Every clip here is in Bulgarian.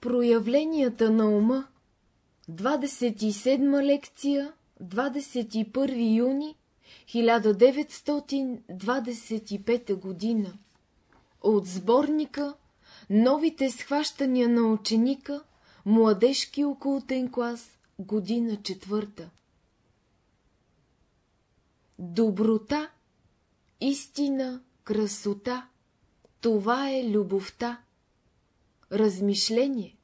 Проявленията на ума. 27 лекция 21 юни 1925 година. От сборника Новите схващания на ученика Младежки окултен клас Година четвърта Доброта, истина, красота – това е любовта. Размишление.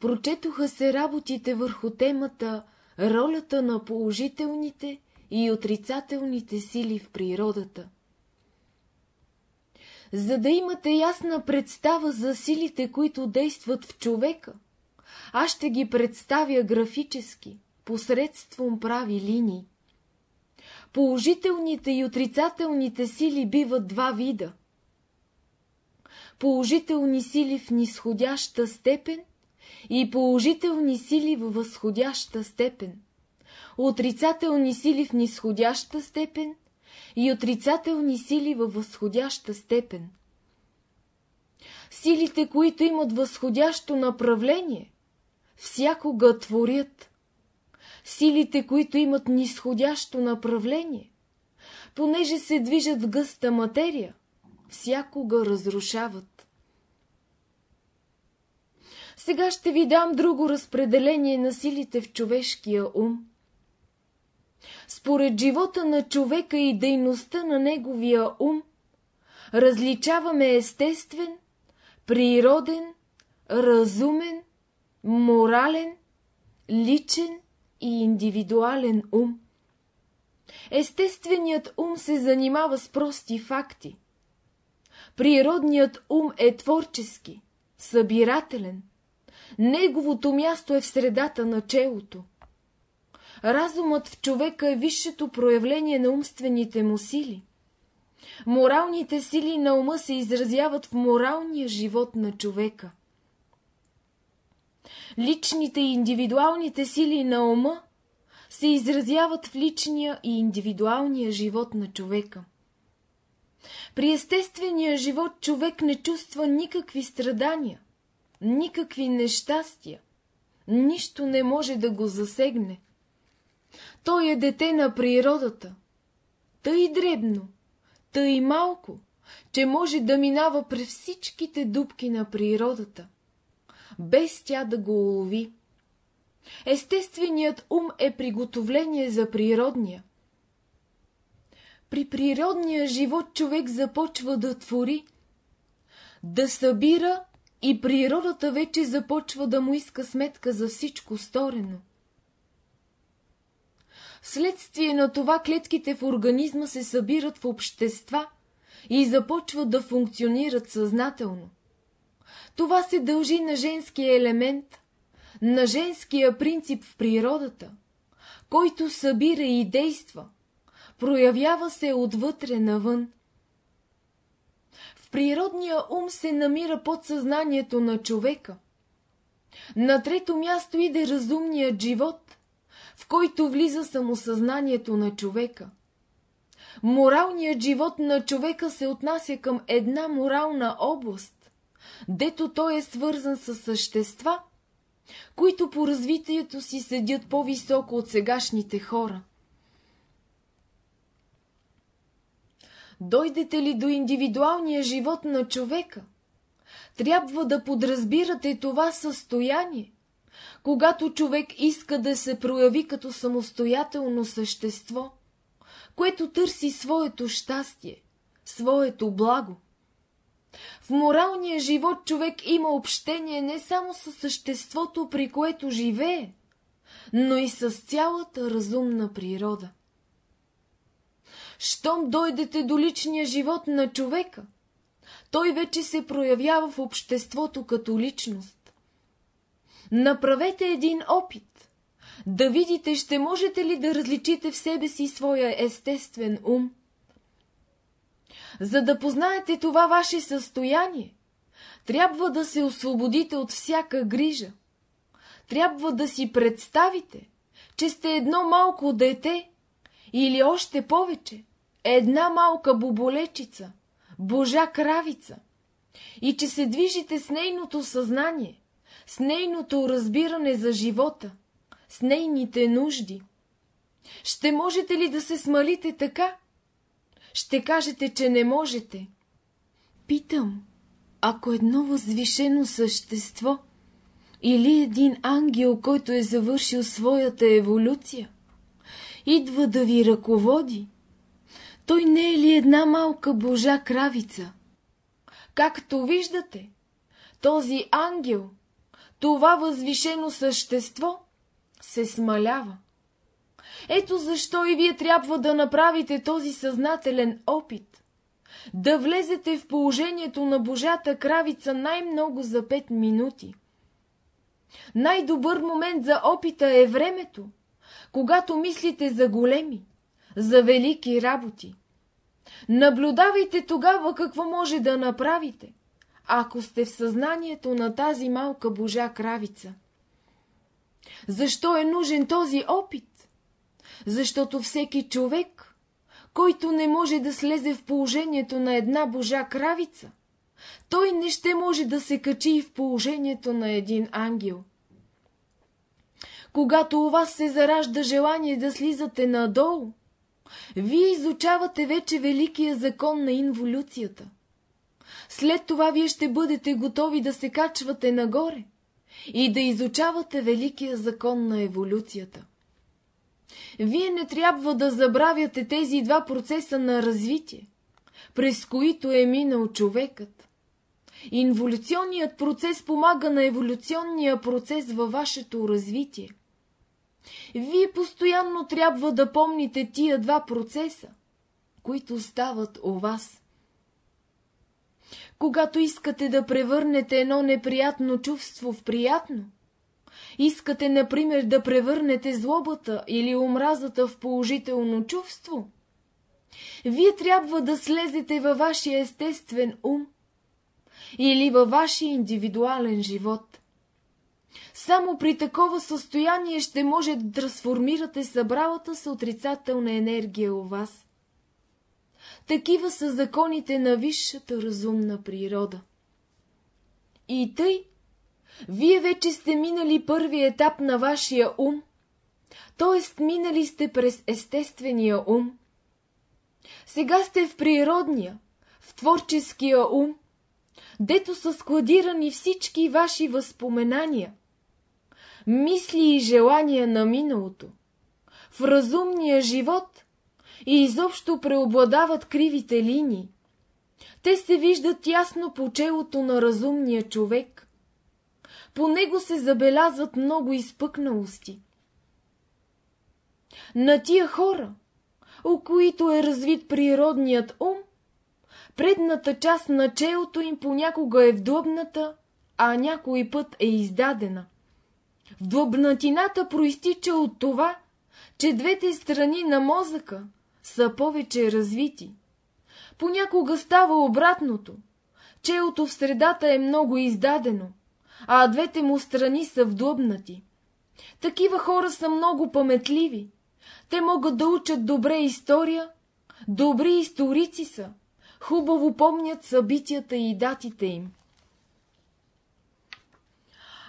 Прочетоха се работите върху темата ролята на положителните и отрицателните сили в природата. За да имате ясна представа за силите, които действат в човека, аз ще ги представя графически, посредством прави линии. Положителните и отрицателните сили биват два вида. Положителни сили в нисходяща степен и положителни сили във възходяща степен. Отрицателни сили в нисходяща степен и отрицателни сили във възходяща степен. Силите, които имат възходящо направление, всякога творят, силите, които имат нисходящо направление, понеже се движат в гъста материя, всякога разрушават. Сега ще ви дам друго разпределение на силите в човешкия ум. Според живота на човека и дейността на неговия ум, различаваме естествен, природен, разумен, морален, личен и индивидуален ум. Естественият ум се занимава с прости факти. Природният ум е творчески, събирателен. Неговото място е в средата на челото. Разумът в човека е висшето проявление на умствените му сили. Моралните сили на ума се изразяват в моралния живот на човека личните и индивидуалните сили на ума се изразяват в личния и индивидуалния живот на човека. При естествения живот човек не чувства никакви страдания, никакви нещастия, нищо не може да го засегне. Той е дете на природата, тъй дребно, тъй малко, че може да минава през всичките дубки на природата без тя да го улови. Естественият ум е приготовление за природния. При природния живот човек започва да твори, да събира и природата вече започва да му иска сметка за всичко сторено. Вследствие на това клетките в организма се събират в общества и започват да функционират съзнателно. Това се дължи на женския елемент, на женския принцип в природата, който събира и действа, проявява се отвътре навън. В природния ум се намира подсъзнанието на човека. На трето място иде разумният живот, в който влиза самосъзнанието на човека. Моралният живот на човека се отнася към една морална област, дето той е свързан с същества, които по развитието си седят по-високо от сегашните хора. Дойдете ли до индивидуалния живот на човека, трябва да подразбирате това състояние, когато човек иска да се прояви като самостоятелно същество, което търси своето щастие, своето благо. В моралния живот човек има общение не само с съществото, при което живее, но и с цялата разумна природа. Щом дойдете до личния живот на човека, той вече се проявява в обществото като личност. Направете един опит, да видите, ще можете ли да различите в себе си своя естествен ум за да познаете това ваше състояние, трябва да се освободите от всяка грижа. Трябва да си представите, че сте едно малко дете или още повече, една малка боболечица, божа кравица, и че се движите с нейното съзнание, с нейното разбиране за живота, с нейните нужди. Ще можете ли да се смалите така? Ще кажете, че не можете. Питам, ако едно възвишено същество или един ангел, който е завършил своята еволюция, идва да ви ръководи, той не е ли една малка божа кравица? Както виждате, този ангел, това възвишено същество, се смалява. Ето защо и вие трябва да направите този съзнателен опит, да влезете в положението на божата кравица най-много за пет минути. Най-добър момент за опита е времето, когато мислите за големи, за велики работи. Наблюдавайте тогава какво може да направите, ако сте в съзнанието на тази малка божа кравица. Защо е нужен този опит? Защото всеки човек, който не може да слезе в положението на една божа кравица, той не ще може да се качи и в положението на един ангел. Когато у вас се заражда желание да слизате надолу, вие изучавате вече великия закон на инволюцията. След това вие ще бъдете готови да се качвате нагоре и да изучавате великия закон на еволюцията. Вие не трябва да забравяте тези два процеса на развитие, през които е минал човекът. Инволюционният процес помага на еволюционния процес във вашето развитие. Вие постоянно трябва да помните тия два процеса, които стават у вас. Когато искате да превърнете едно неприятно чувство в приятно, искате, например, да превърнете злобата или омразата в положително чувство, вие трябва да слезете във вашия естествен ум или във вашия индивидуален живот. Само при такова състояние ще може да трансформирате събралата с отрицателна енергия у вас. Такива са законите на висшата разумна природа. И тъй, вие вече сте минали първи етап на вашия ум, т.е. минали сте през естествения ум. Сега сте в природния, в творческия ум, дето са складирани всички ваши възпоменания – мисли и желания на миналото, в разумния живот и изобщо преобладават кривите линии. Те се виждат ясно по челото на разумния човек. По него се забелязват много изпъкналости. На тия хора, у които е развит природният ум, предната част на челото им понякога е вдлъбната, а някой път е издадена. Вдлъбнатината проистича от това, че двете страни на мозъка са повече развити. Понякога става обратното. Челото в средата е много издадено, а двете му страни са вдлъбнати. Такива хора са много паметливи. Те могат да учат добре история, добри историци са, хубаво помнят събитията и датите им.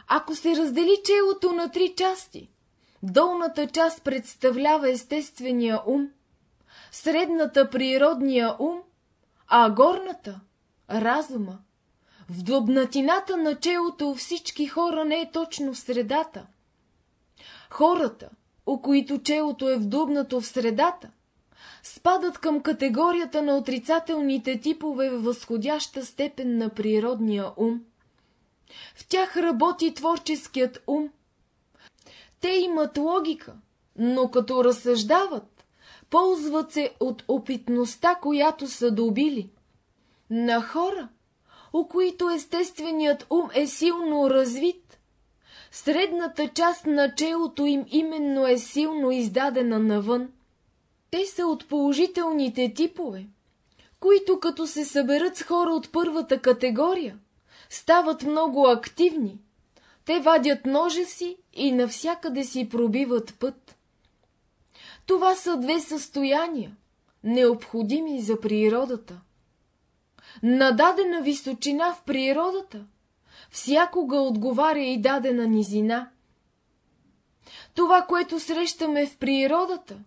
Ако се раздели челото на три части, долната част представлява естествения ум, средната природния ум, а горната – разума. В длъбнатината на челото всички хора не е точно в средата. Хората, у които челото е вдубнато в средата, спадат към категорията на отрицателните типове в възходяща степен на природния ум. В тях работи творческият ум. Те имат логика, но като разсъждават, ползват се от опитността, която са добили. На хора, у които естественият ум е силно развит, средната част на челото им именно е силно издадена навън. Те са от положителните типове, които като се съберат с хора от първата категория, стават много активни. Те вадят ножа си и навсякъде си пробиват път. Това са две състояния, необходими за природата. На дадена височина в природата всякога отговаря и дадена низина. Това, което срещаме в природата,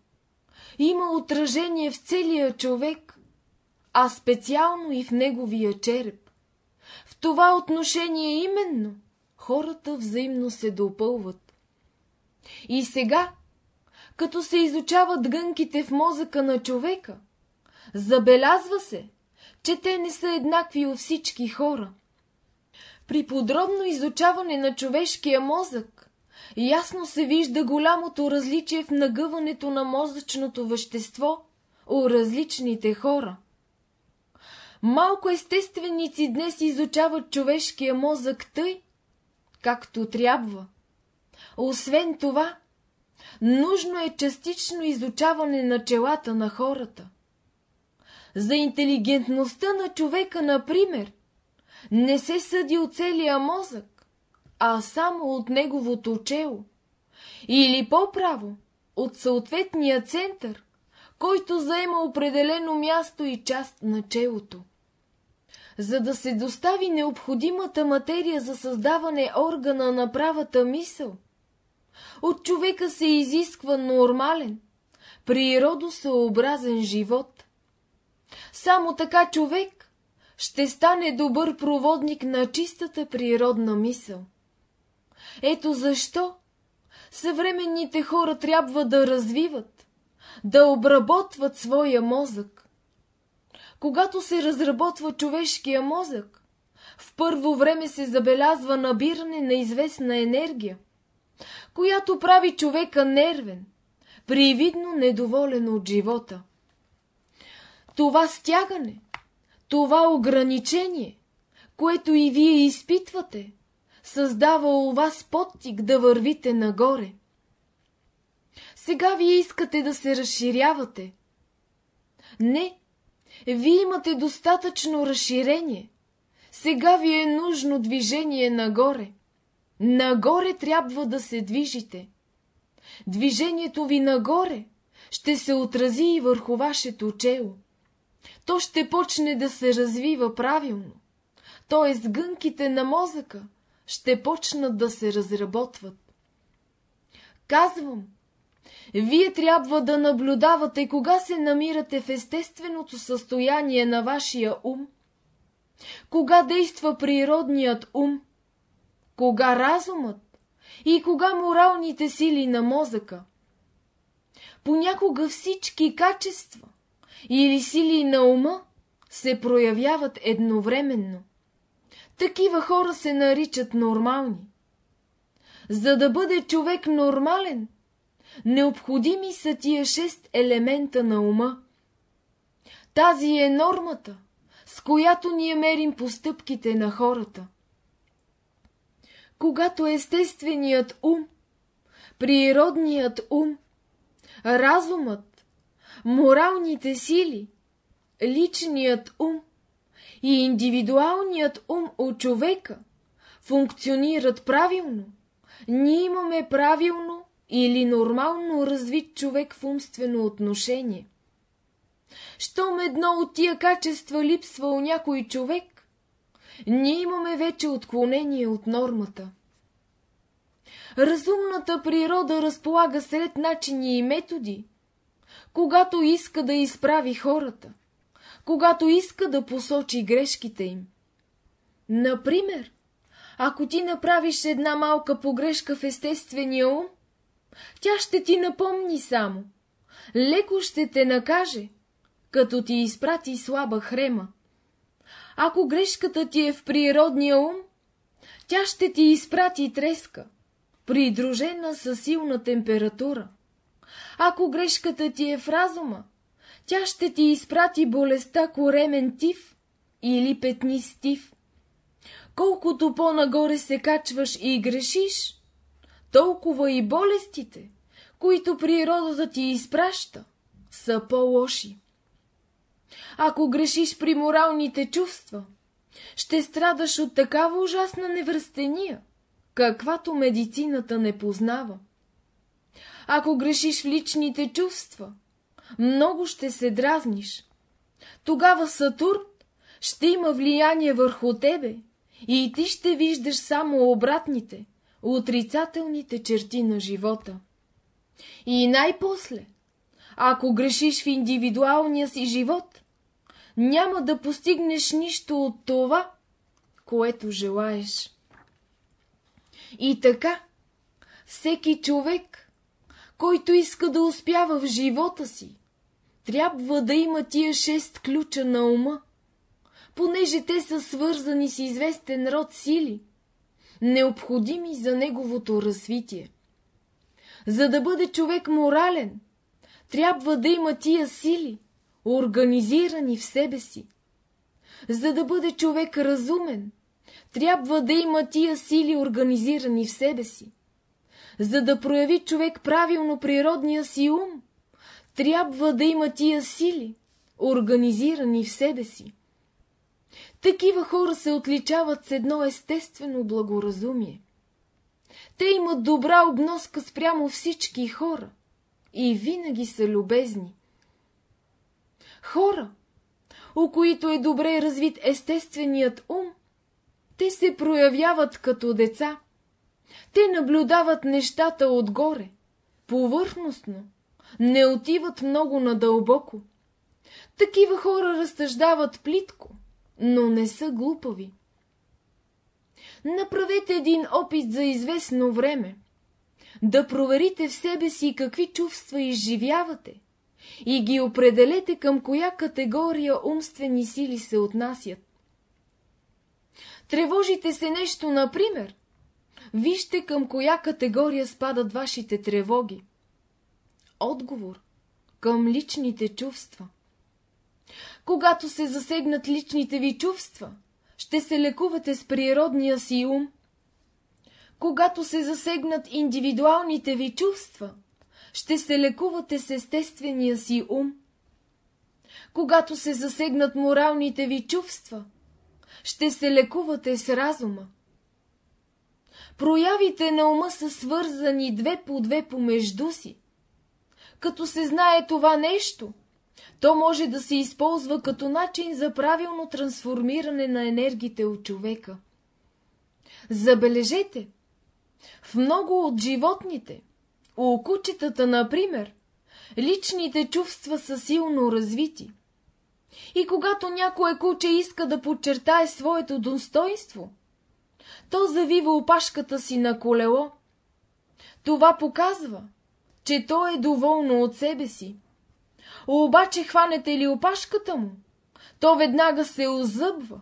има отражение в целия човек, а специално и в неговия череп. Това отношение именно хората взаимно се допълват. И сега, като се изучават гънките в мозъка на човека, забелязва се, че те не са еднакви у всички хора. При подробно изучаване на човешкия мозък, ясно се вижда голямото различие в нагъването на мозъчното вещество у различните хора. Малко естественици днес изучават човешкия мозък тъй, както трябва. Освен това, нужно е частично изучаване на челата на хората. За интелигентността на човека, например, не се съди от целия мозък, а само от неговото чело, или по-право, от съответния център, който заема определено място и част на челото. За да се достави необходимата материя за създаване органа на правата мисъл, от човека се изисква нормален, природосъобразен живот. Само така човек ще стане добър проводник на чистата природна мисъл. Ето защо съвременните хора трябва да развиват, да обработват своя мозък. Когато се разработва човешкия мозък, в първо време се забелязва набиране на известна енергия, която прави човека нервен, привидно недоволен от живота. Това стягане, това ограничение, което и вие изпитвате, създава у вас подтик да вървите нагоре. Сега вие искате да се разширявате. Не, вие имате достатъчно разширение. Сега ви е нужно движение нагоре. Нагоре трябва да се движите. Движението ви нагоре ще се отрази и върху вашето чело. То ще почне да се развива правилно, т.е. гънките на мозъка ще почнат да се разработват. Казвам, вие трябва да наблюдавате кога се намирате в естественото състояние на вашия ум, кога действа природният ум, кога разумът и кога моралните сили на мозъка. Понякога всички качества или сили на ума се проявяват едновременно. Такива хора се наричат нормални. За да бъде човек нормален, необходими са тия шест елемента на ума. Тази е нормата, с която ние мерим постъпките на хората. Когато естественият ум, природният ум, разумът, моралните сили, личният ум и индивидуалният ум от човека функционират правилно, ние имаме правилно или нормално развит човек в умствено отношение. Щом едно от тия качества липсва у някой човек, ние имаме вече отклонение от нормата. Разумната природа разполага сред начини и методи, когато иска да изправи хората, когато иска да посочи грешките им. Например, ако ти направиш една малка погрешка в естествения ум, тя ще ти напомни само. Леко ще те накаже, като ти изпрати слаба хрема. Ако грешката ти е в природния ум, тя ще ти изпрати треска, придружена със силна температура. Ако грешката ти е в разума, тя ще ти изпрати болестта коремен тиф или петнистив. Колкото по-нагоре се качваш и грешиш, толкова и болестите, които природата ти изпраща, са по-лоши. Ако грешиш при моралните чувства, ще страдаш от такава ужасна невръстения, каквато медицината не познава. Ако грешиш в личните чувства, много ще се дразниш. Тогава Сатурн ще има влияние върху тебе и ти ще виждаш само обратните, отрицателните черти на живота. И най-после, ако грешиш в индивидуалния си живот, няма да постигнеш нищо от това, което желаеш. И така, всеки човек, който иска да успява в живота си, трябва да има тия шест ключа на ума, понеже те са свързани с известен род сили, необходими за неговото развитие. За да бъде човек морален, трябва да има тия сили, организирани в себе си. За да бъде човек разумен, трябва да има тия сили, организирани в себе си. За да прояви човек правилно природния си ум, трябва да има тия сили, организирани в себе си. Такива хора се отличават с едно естествено благоразумие. Те имат добра обноска спрямо всички хора и винаги са любезни. Хора, у които е добре развит естественият ум, те се проявяват като деца. Те наблюдават нещата отгоре, повърхностно, не отиват много надълбоко. Такива хора разтъждават плитко, но не са глупави. Направете един опит за известно време. Да проверите в себе си какви чувства изживявате и ги определете към коя категория умствени сили се отнасят. Тревожите се нещо, например. Вижте към коя категория спадат вашите тревоги. Отговор към личните чувства. Когато се засегнат личните ви чувства, ще се лекувате с природния си ум. Когато се засегнат индивидуалните ви чувства, ще се лекувате с естествения си ум. Когато се засегнат моралните ви чувства, ще се лекувате с разума. Проявите на ума са свързани две по две помежду си. Като се знае това нещо, то може да се използва като начин за правилно трансформиране на енергите от човека. Забележете, в много от животните, у кучетата, например, личните чувства са силно развити. И когато някое куче иска да подчертае своето достоинство, то завива опашката си на колело. Това показва, че то е доволно от себе си. Обаче хванете ли опашката му, то веднага се озъбва,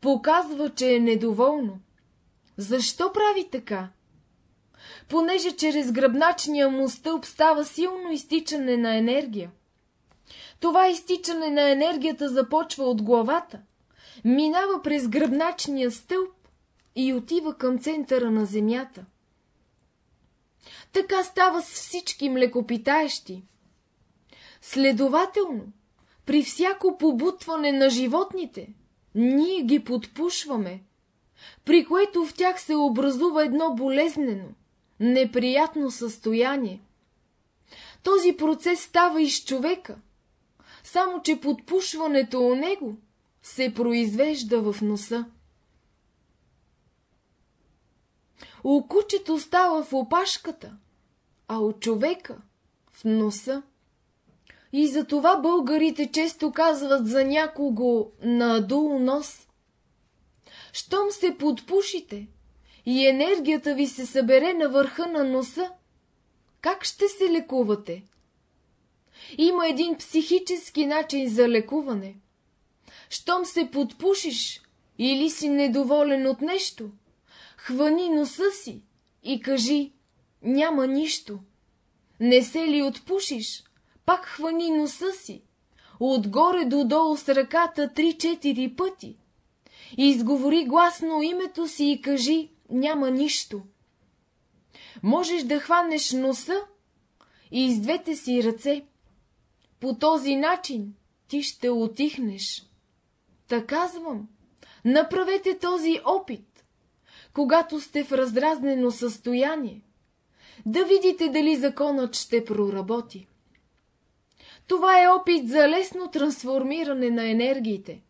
показва, че е недоволно. Защо прави така? Понеже чрез гръбначния му стълб става силно изтичане на енергия. Това изтичане на енергията започва от главата, минава през гръбначния стълб и отива към центъра на земята. Така става с всички млекопитаещи. Следователно, при всяко побутване на животните, ние ги подпушваме, при което в тях се образува едно болезнено, неприятно състояние. Този процес става и с човека, само че подпушването у него се произвежда в носа. У кучето става в опашката, а от човека в носа. И затова българите често казват за някого надул нос. Щом се подпушите и енергията ви се събере на върха на носа, как ще се лекувате? Има един психически начин за лекуване. Щом се подпушиш или си недоволен от нещо, хвани носа си и кажи «Няма нищо». Не се ли отпушиш, пак хвани носа си, отгоре до долу с ръката три-четири пъти. Изговори гласно името си и кажи «Няма нищо». Можеш да хванеш носа и с двете си ръце. По този начин ти ще отихнеш. Та казвам, направете този опит, когато сте в раздразнено състояние, да видите дали законът ще проработи. Това е опит за лесно трансформиране на енергиите.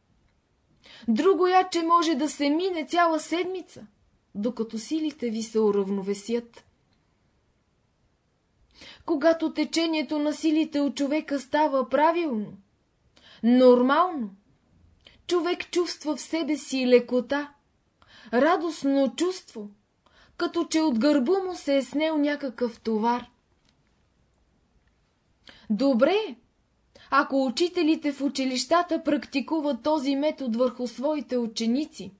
Друго яче може да се мине цяла седмица, докато силите ви се уравновесят. Когато течението на силите от човека става правилно, нормално, човек чувства в себе си лекота, радостно чувство, като че от гърба му се е снел някакъв товар. Добре, ако учителите в училищата практикуват този метод върху своите ученици.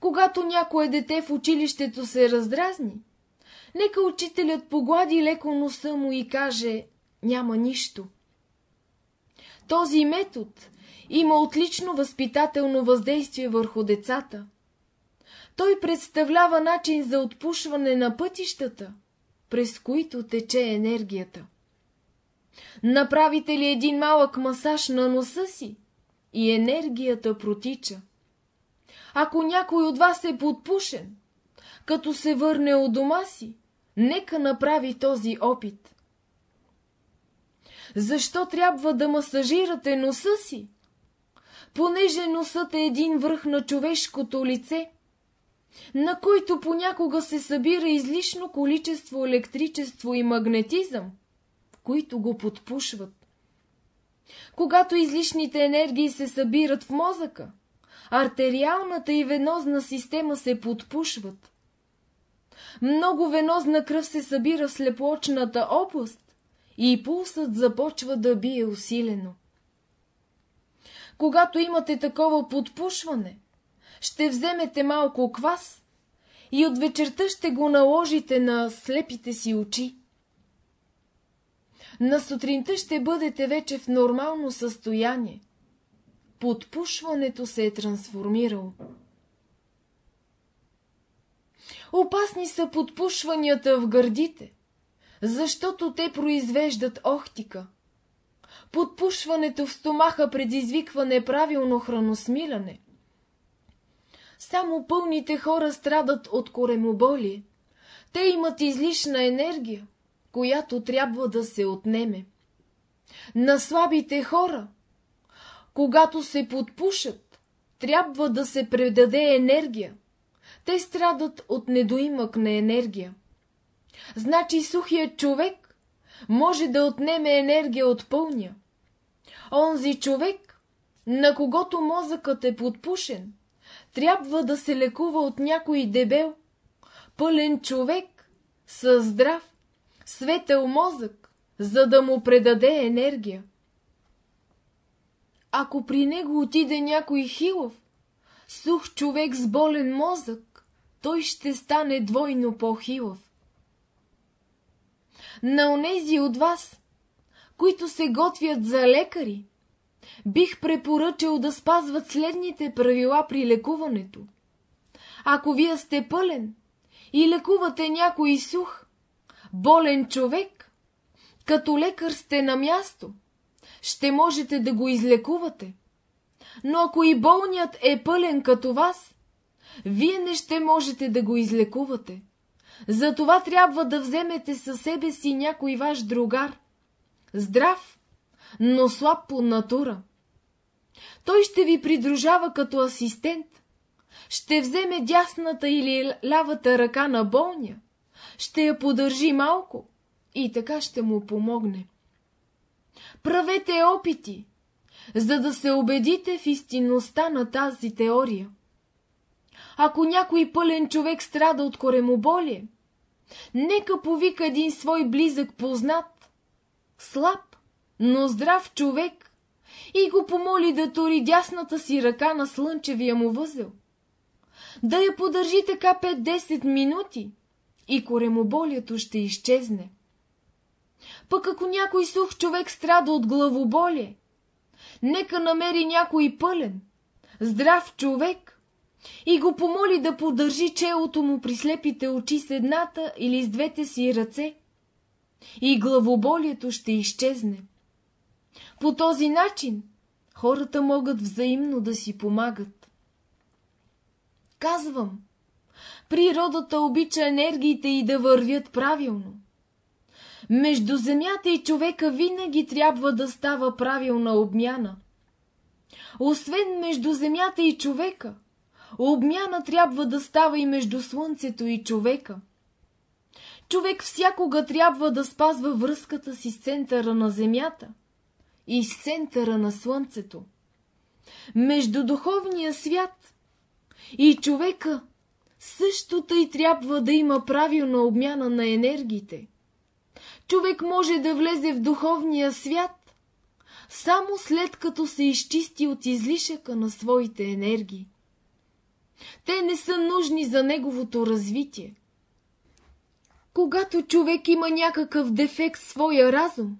Когато някое дете в училището се раздразни, нека учителят поглади леко носа му и каже «няма нищо». Този метод има отлично възпитателно въздействие върху децата. Той представлява начин за отпушване на пътищата, през които тече енергията. Направите ли един малък масаж на носа си и енергията протича. Ако някой от вас е подпушен, като се върне от дома си, нека направи този опит. Защо трябва да масажирате носа си? Понеже носът е един връх на човешкото лице, на който понякога се събира излишно количество електричество и магнетизъм, които го подпушват. Когато излишните енергии се събират в мозъка, артериалната и венозна система се подпушват. Много венозна кръв се събира в слепоочната област и пулсът започва да бие усилено. Когато имате такова подпушване, ще вземете малко квас и от вечерта ще го наложите на слепите си очи. На сутринта ще бъдете вече в нормално състояние. Подпушването се е трансформирало. Опасни са подпушванията в гърдите, защото те произвеждат охтика. Подпушването в стомаха предизвиква неправилно храносмиляне. Само пълните хора страдат от коремоболие. Те имат излишна енергия, която трябва да се отнеме. На слабите хора, когато се подпушат, трябва да се предаде енергия. Те страдат от недоимък на енергия. Значи сухият човек може да отнеме енергия от пълния. Онзи човек, на когото мозъкът е подпушен, трябва да се лекува от някой дебел, пълен човек, със здрав, светъл мозък, за да му предаде енергия. Ако при него отиде някой хилов, сух човек с болен мозък, той ще стане двойно по-хилов. На онези от вас, които се готвят за лекари, бих препоръчал да спазват следните правила при лекуването. Ако вие сте пълен и лекувате някой сух, болен човек, като лекар сте на място, ще можете да го излекувате. Но ако и болният е пълен като вас, вие не ще можете да го излекувате. Затова трябва да вземете със себе си някой ваш другар. Здрав, но слаб по натура. Той ще ви придружава като асистент. Ще вземе дясната или лявата ръка на болния ще я подържи малко и така ще му помогне. Правете опити, за да се убедите в истинността на тази теория. Ако някой пълен човек страда от коремоболие, нека повика един свой близък познат, слаб, но здрав човек и го помоли да тори дясната си ръка на слънчевия му възел. Да я подържи така 5-10 минути и коремоболието ще изчезне. Пък ако някой сух човек страда от главоболие, нека намери някой пълен, здрав човек и го помоли да подържи челото му при слепите очи с едната или с двете си ръце и главоболието ще изчезне. По този начин хората могат взаимно да си помагат. Казвам, Природата обича енергиите и да вървят правилно. Между земята и човека винаги трябва да става правилна обмяна. Освен между земята и човека, обмяна трябва да става и между слънцето и човека. Човек всякога трябва да спазва връзката си с центъра на земята и с центъра на слънцето. Между духовния свят и човека също тъй трябва да има правилна обмяна на енергиите. Човек може да влезе в духовния свят само след като се изчисти от излишъка на своите енергии. Те не са нужни за неговото развитие. Когато човек има някакъв дефект в своя разум,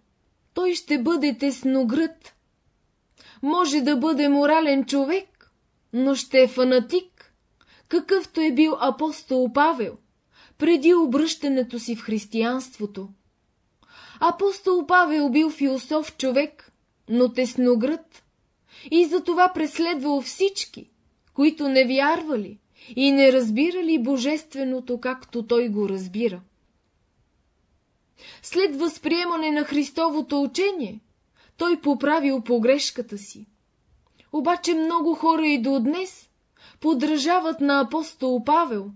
той ще бъде тесногръд. Може да бъде морален човек, но ще е фанатик, какъвто е бил апостол Павел, преди обръщането си в християнството. Апостол Павел бил философ човек, но тесногръд, и затова преследвал всички, които не вярвали и не разбирали божественото, както той го разбира. След възприемане на Христовото учение, той поправил погрешката си. Обаче много хора и до днес подражават на апостол Павел,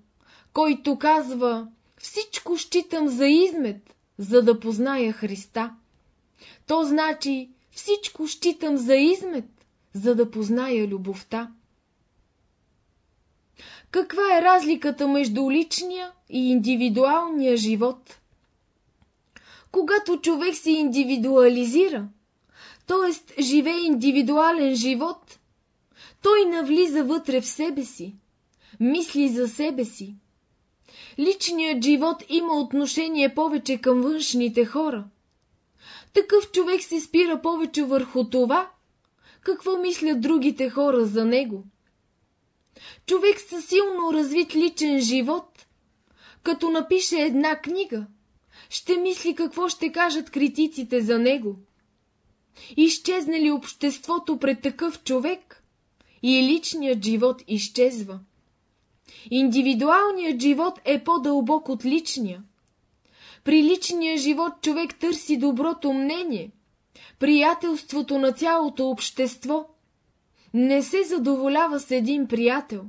който казва «Всичко считам за измет, за да позная Христа». То значи всичко считам за измет, за да позная любовта. Каква е разликата между личния и индивидуалния живот? Когато човек се индивидуализира, т.е. живее индивидуален живот, той навлиза вътре в себе си, мисли за себе си. Личният живот има отношение повече към външните хора. Такъв човек се спира повече върху това, какво мислят другите хора за него. Човек със силно развит личен живот, като напише една книга – ще мисли какво ще кажат критиците за него. Изчезне ли обществото пред такъв човек и личният живот изчезва. Индивидуалният живот е по-дълбок от личния. При личния живот човек търси доброто мнение, приятелството на цялото общество. Не се задоволява с един приятел.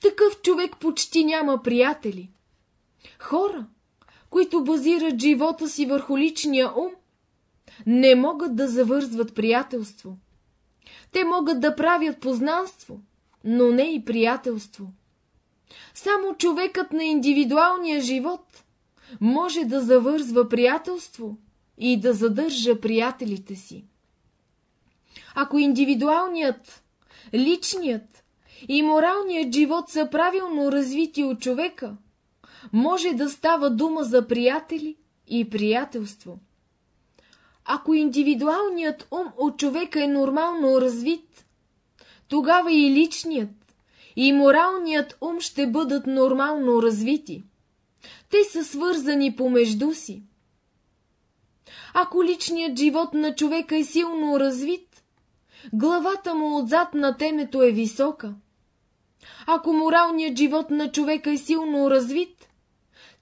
Такъв човек почти няма приятели. Хора, които базират живота си върху личния ум, не могат да завързват приятелство. Те могат да правят познанство, но не и приятелство. Само човекът на индивидуалния живот може да завързва приятелство и да задържа приятелите си. Ако индивидуалният, личният и моралният живот са правилно развити от човека, може да става дума за приятели и приятелство. Ако индивидуалният ум от човека е нормално развит, тогава и личният, и моралният ум ще бъдат нормално развити. Те са свързани помежду си. Ако личният живот на човека е силно развит, главата му отзад на темето е висока. Ако моралният живот на човека е силно развит,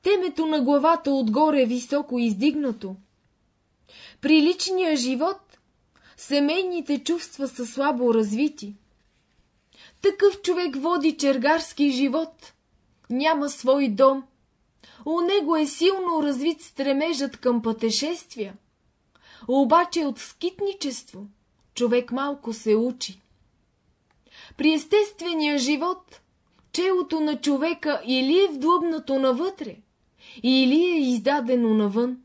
темето на главата отгоре е високо издигнато. При личния живот семейните чувства са слабо развити. Такъв човек води чергарски живот, няма свой дом. У него е силно развит стремежът към пътешествия. Обаче от скитничество човек малко се учи. При естествения живот челото на човека или е вдлъбнато навътре, или е издадено навън.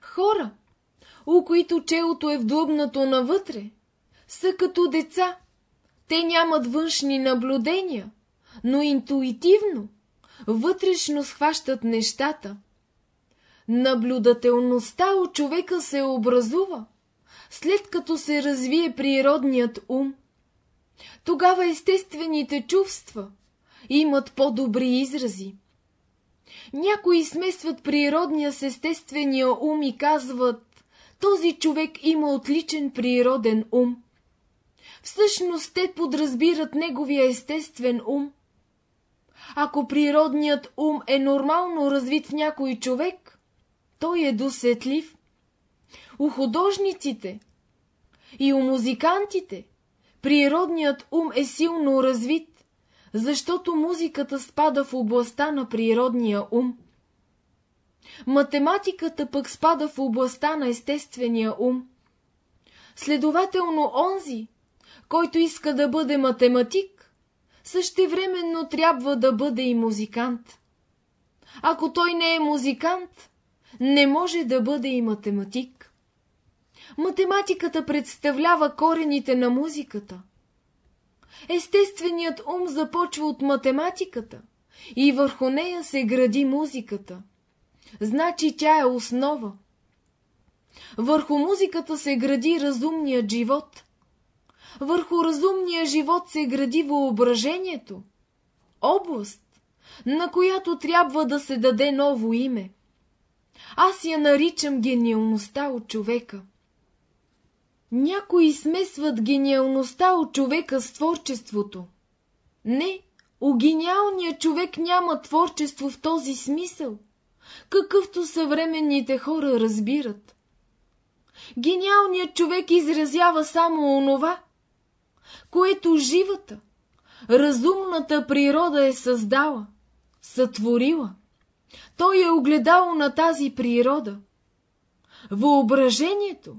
Хора, у които челото е вдлъбнато навътре, са като деца. Те нямат външни наблюдения, но интуитивно, вътрешно схващат нещата. Наблюдателността от човека се образува, след като се развие природният ум. Тогава естествените чувства имат по-добри изрази. Някои смесват природния с естествения ум и казват, този човек има отличен природен ум. Всъщност те подразбират неговия естествен ум. Ако природният ум е нормално развит в някой човек, той е досетлив. У художниците И у музикантите природният ум е силно развит, защото музиката спада в областта на природния ум. Математиката пък спада в областта на естествения ум. Следователно онзи, който иска да бъде математик, същевременно трябва да бъде и музикант. Ако той не е музикант, не може да бъде и математик. Математиката представлява корените на музиката. Естественият ум започва от математиката и върху нея се гради музиката. Значи тя е основа. Върху музиката се гради разумният живот. Върху разумния живот се гради въображението. Област, на която трябва да се даде ново име. Аз я наричам гениалността от човека. Някои смесват гениалността от човека с творчеството. Не, у гениалния човек няма творчество в този смисъл, какъвто съвременните хора разбират. Гениалният човек изразява само онова, което живата, разумната природа е създала, сътворила. Той е огледало на тази природа. Въображението,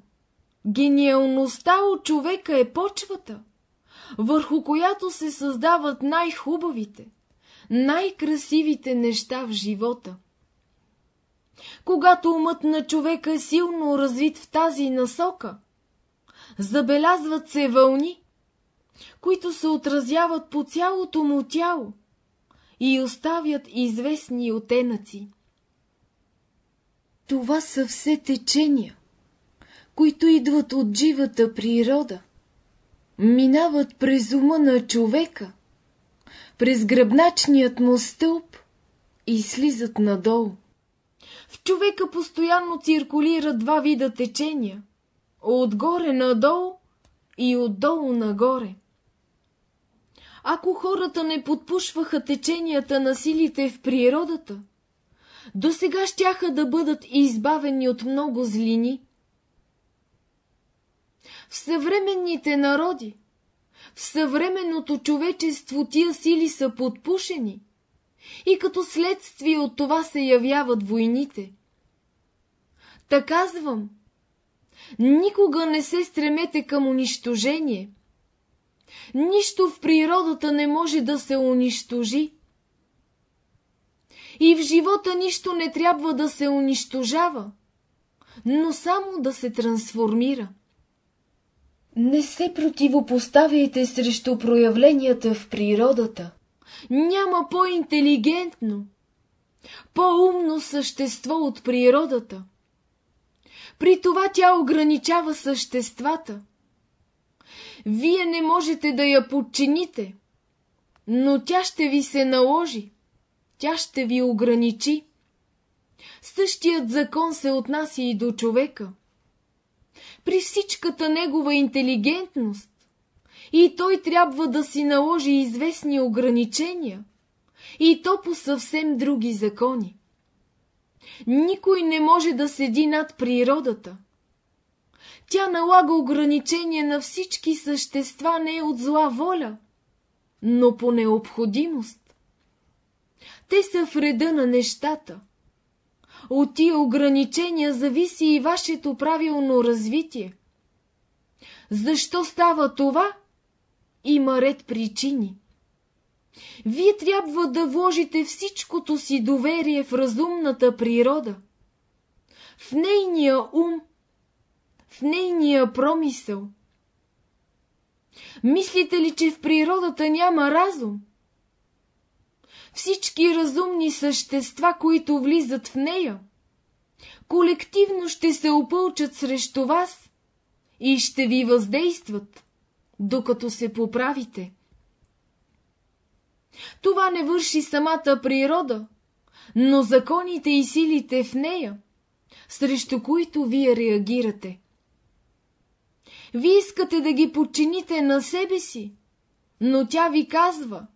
гениалността от човека е почвата, върху която се създават най-хубавите, най-красивите неща в живота. Когато умът на човека е силно развит в тази насока, забелязват се вълни, които се отразяват по цялото му тяло и оставят известни отенъци. Това са все течения, които идват от живата природа, минават през ума на човека, през гръбначният му стълб и слизат надолу. В човека постоянно циркулират два вида течения – отгоре надолу и отдолу нагоре. Ако хората не подпушваха теченията на силите в природата, до сега щяха да бъдат избавени от много злини. В съвременните народи, в съвременното човечество тия сили са подпушени и като следствие от това се явяват войните. Та казвам, никога не се стремете към унищожение. Нищо в природата не може да се унищожи. И в живота нищо не трябва да се унищожава, но само да се трансформира. Не се противопоставяйте срещу проявленията в природата. Няма по-интелигентно, по-умно същество от природата. При това тя ограничава съществата. Вие не можете да я подчините, но тя ще ви се наложи, тя ще ви ограничи. Същият закон се отнася и до човека. При всичката негова интелигентност и той трябва да си наложи известни ограничения, и то по съвсем други закони. Никой не може да седи над природата. Тя налага ограничения на всички същества не от зла воля, но по необходимост. Те са в реда на нещата. От тия ограничения зависи и вашето правилно развитие. Защо става това? Има ред причини. Вие трябва да вложите всичкото си доверие в разумната природа, в нейния ум, в нейния промисъл. Мислите ли, че в природата няма разум? Всички разумни същества, които влизат в нея, колективно ще се опълчат срещу вас и ще ви въздействат, докато се поправите. Това не върши самата природа, но законите и силите в нея, срещу които вие реагирате. Вие искате да ги подчините на себе си, но тя ви казва,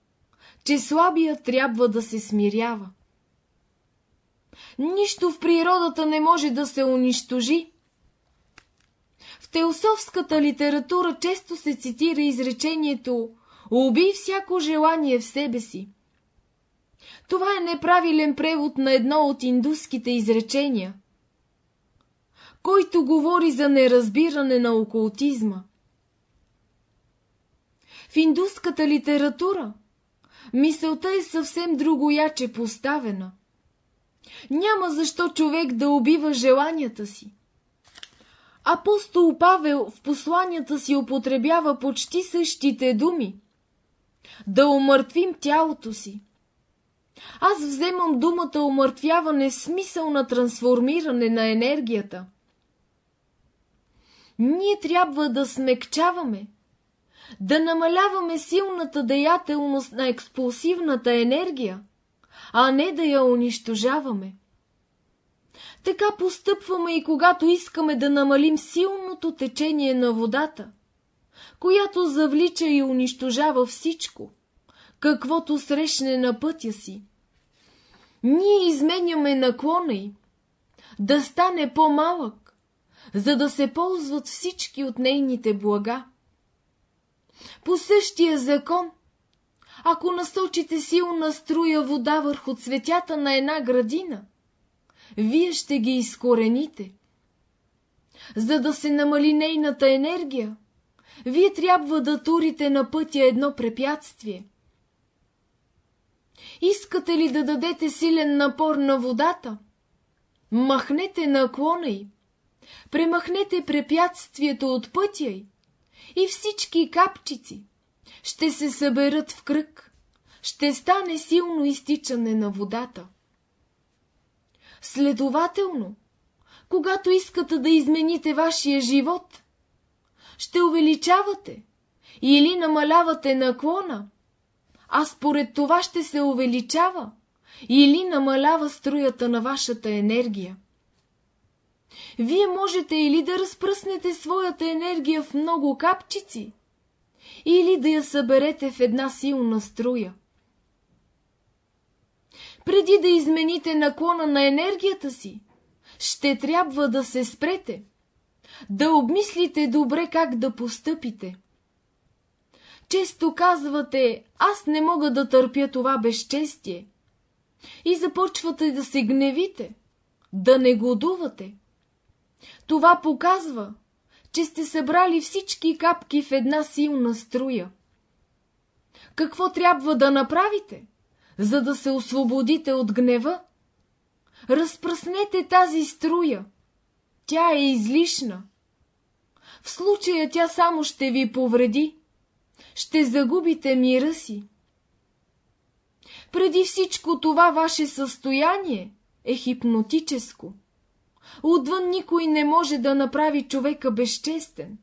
че слабия трябва да се смирява. Нищо в природата не може да се унищожи. Теософската литература често се цитира изречението «Убий всяко желание в себе си». Това е неправилен превод на едно от индуските изречения, който говори за неразбиране на окултизма. В индуската литература мисълта е съвсем другояче поставена. Няма защо човек да убива желанията си. Апостол Павел в посланията си употребява почти същите думи. Да умъртвим тялото си. Аз вземам думата умъртвяване смисъл на трансформиране на енергията. Ние трябва да смекчаваме, да намаляваме силната деятелност на експулсивната енергия, а не да я унищожаваме. Така постъпваме и когато искаме да намалим силното течение на водата, която завлича и унищожава всичко, каквото срещне на пътя си. Ние изменяме наклона й, да стане по-малък, за да се ползват всички от нейните блага. По същия закон, ако насочите силна струя вода върху цветята на една градина, вие ще ги изкорените. За да се намали нейната енергия, вие трябва да турите на пътя едно препятствие. Искате ли да дадете силен напор на водата? Махнете наклона й, премахнете препятствието от пътя й и всички капчици ще се съберат в кръг, ще стане силно изтичане на водата. Следователно, когато искате да измените вашия живот, ще увеличавате или намалявате наклона, а според това ще се увеличава или намалява струята на вашата енергия. Вие можете или да разпръснете своята енергия в много капчици, или да я съберете в една силна струя. Преди да измените наклона на енергията си, ще трябва да се спрете, да обмислите добре как да постъпите. Често казвате, аз не мога да търпя това безчестие. И започвате да се гневите, да негодувате. Това показва, че сте събрали всички капки в една силна струя. Какво трябва да направите, за да се освободите от гнева? Разпръснете тази струя. Тя е излишна. В случая тя само ще ви повреди. Ще загубите мира си. Преди всичко това ваше състояние е хипнотическо. Отвън никой не може да направи човека безчестен.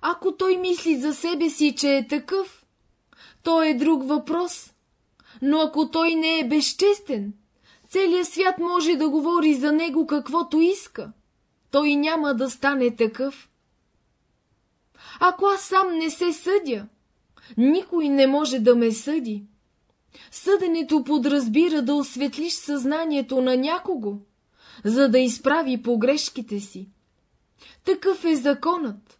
Ако той мисли за себе си, че е такъв, то е друг въпрос. Но ако той не е безчестен, целият свят може да говори за него каквото иска. Той няма да стане такъв. Ако аз сам не се съдя, никой не може да ме съди. Съденето подразбира да осветлиш съзнанието на някого, за да изправи погрешките си. Такъв е законът.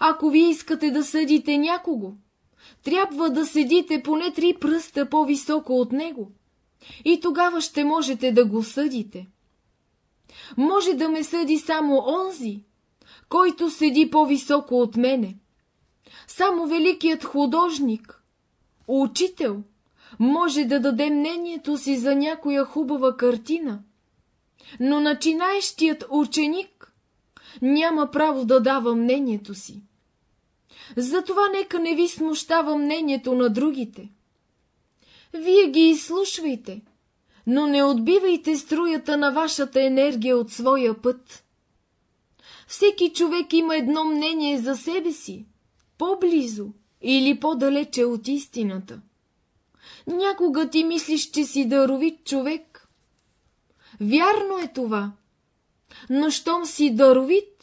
Ако вие искате да съдите някого, трябва да седите поне три пръста по-високо от него. И тогава ще можете да го съдите. Може да ме съди само онзи, който седи по-високо от мене. Само великият художник, учител, може да даде мнението си за някоя хубава картина, но начинаещият ученик няма право да дава мнението си. Затова нека не ви смущава мнението на другите. Вие ги изслушвайте, но не отбивайте струята на вашата енергия от своя път. Всеки човек има едно мнение за себе си, по-близо или по-далече от истината. Някога ти мислиш, че си даровит човек. Вярно е това, но щом си даровит,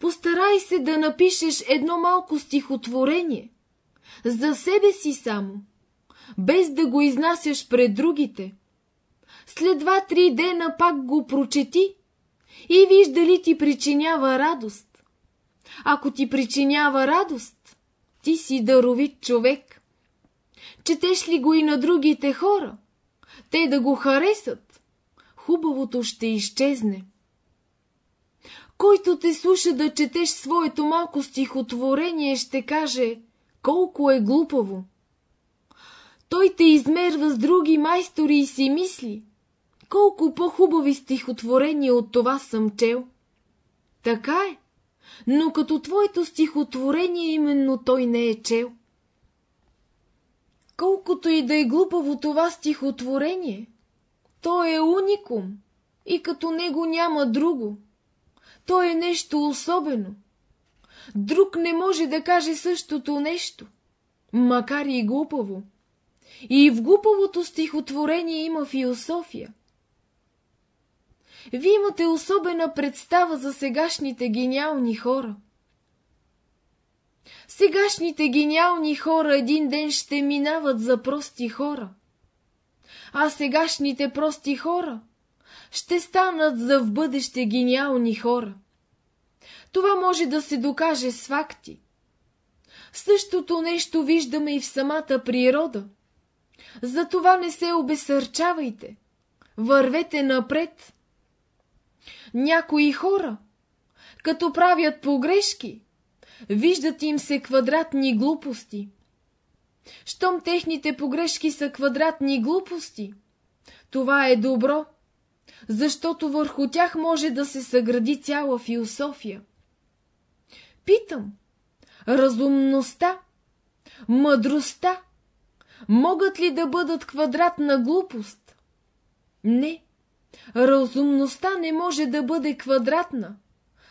постарай се да напишеш едно малко стихотворение, за себе си само, без да го изнасяш пред другите. След два-три дена пак го прочети и виж дали ти причинява радост. Ако ти причинява радост, ти си даровит човек. Четеш ли го и на другите хора? Те да го харесат. Хубавото ще изчезне. Който те слуша да четеш своето малко стихотворение, ще каже колко е глупаво. Той те измерва с други майстори и си мисли, колко по-хубави стихотворения от това съм чел. Така е, но като твоето стихотворение именно той не е чел. Колкото и да е глупаво това стихотворение, то е уникум и като него няма друго. То е нещо особено. Друг не може да каже същото нещо, макар и глупаво. И в глупавото стихотворение има философия. Вие имате особена представа за сегашните гениални хора. Сегашните гениални хора един ден ще минават за прости хора, а сегашните прости хора ще станат за в бъдеще гениални хора. Това може да се докаже с факти. Същото нещо виждаме и в самата природа. Затова не се обесърчавайте. Вървете напред. Някои хора, като правят погрешки, виждат им се квадратни глупости. Щом техните погрешки са квадратни глупости, това е добро, защото върху тях може да се съгради цяла философия. Питам, разумността, мъдростта, могат ли да бъдат квадратна глупост? Не, разумността не може да бъде квадратна,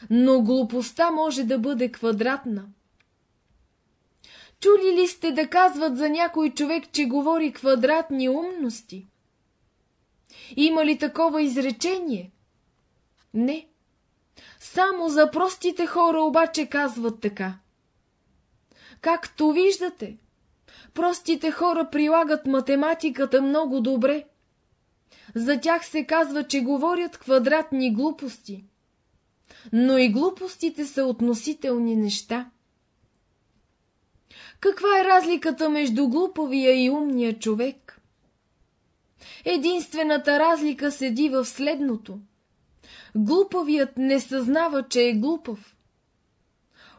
но глупостта може да бъде квадратна. Чули ли сте да казват за някой човек, че говори квадратни умности? Има ли такова изречение? Не. Само за простите хора обаче казват така. Както виждате, простите хора прилагат математиката много добре. За тях се казва, че говорят квадратни глупости. Но и глупостите са относителни неща. Каква е разликата между глупавия и умния човек? Единствената разлика седи в следното. Глупавият не съзнава, че е глупав.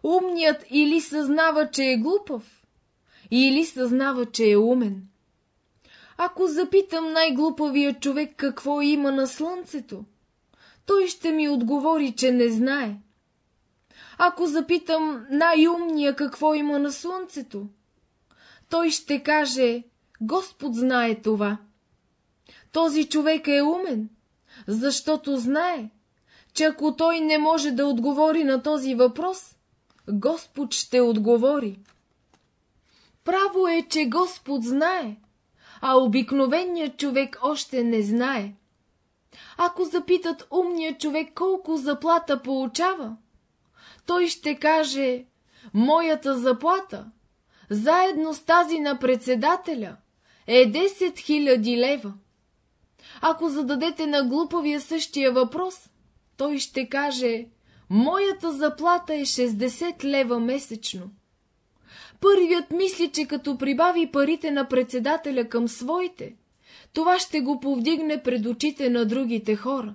Умният или съзнава, че е глупав, или съзнава, че е умен. Ако запитам най-глупавия човек какво има на слънцето, той ще ми отговори, че не знае. Ако запитам най-умния какво има на слънцето, той ще каже, Господ знае това. Този човек е умен, защото знае, че ако той не може да отговори на този въпрос, Господ ще отговори. Право е, че Господ знае, а обикновеният човек още не знае. Ако запитат умния човек колко заплата получава, той ще каже, моята заплата, заедно с тази на председателя, е 10 000 лева. Ако зададете на глупавия същия въпрос, той ще каже, моята заплата е 60 лева месечно. Първият мисли, че като прибави парите на председателя към своите, това ще го повдигне пред очите на другите хора.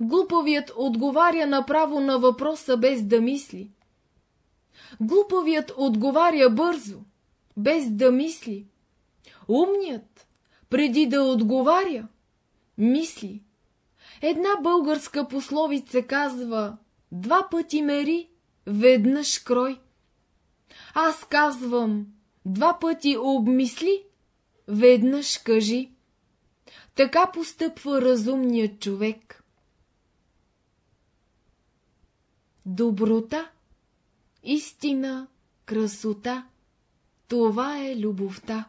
Глупавият отговаря направо на въпроса без да мисли. Глупавият отговаря бързо, без да мисли. Умният, преди да отговаря, мисли. Една българска пословица казва «Два пъти мери, веднъж крой». Аз казвам «Два пъти обмисли, веднъж кажи». Така постъпва разумният човек. Доброта, истина, красота – това е любовта.